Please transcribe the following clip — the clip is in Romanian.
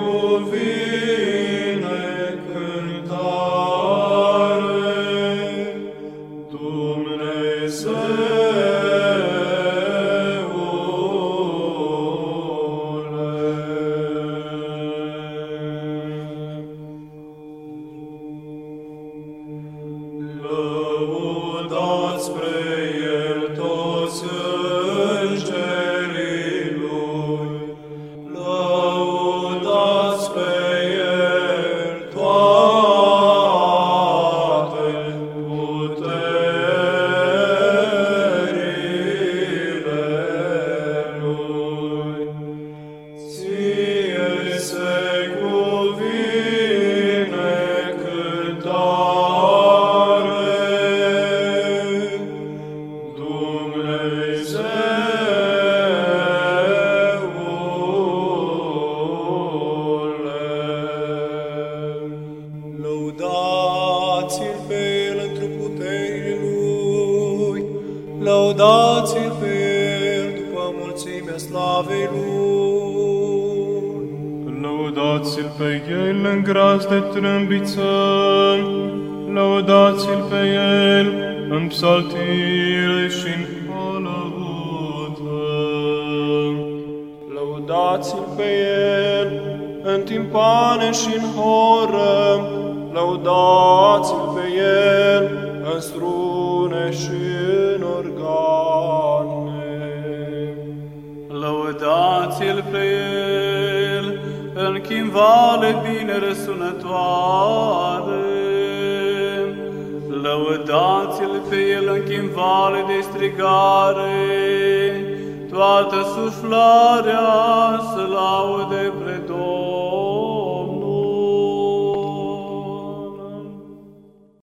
ouvi. Lăudați-l pe el după mulțimea slavei lui. Lăudați-l pe el în gras de trâmbiță, lăudați-l pe el în psaltire și în alăută. Lăudați-l pe el în timpane și în horă, lăudați-l pe el în strune și în chimvale bine răsunătoare. Lăudați-l pe el în chimvale de strigare. Toată suflarea să laude pre Domnul.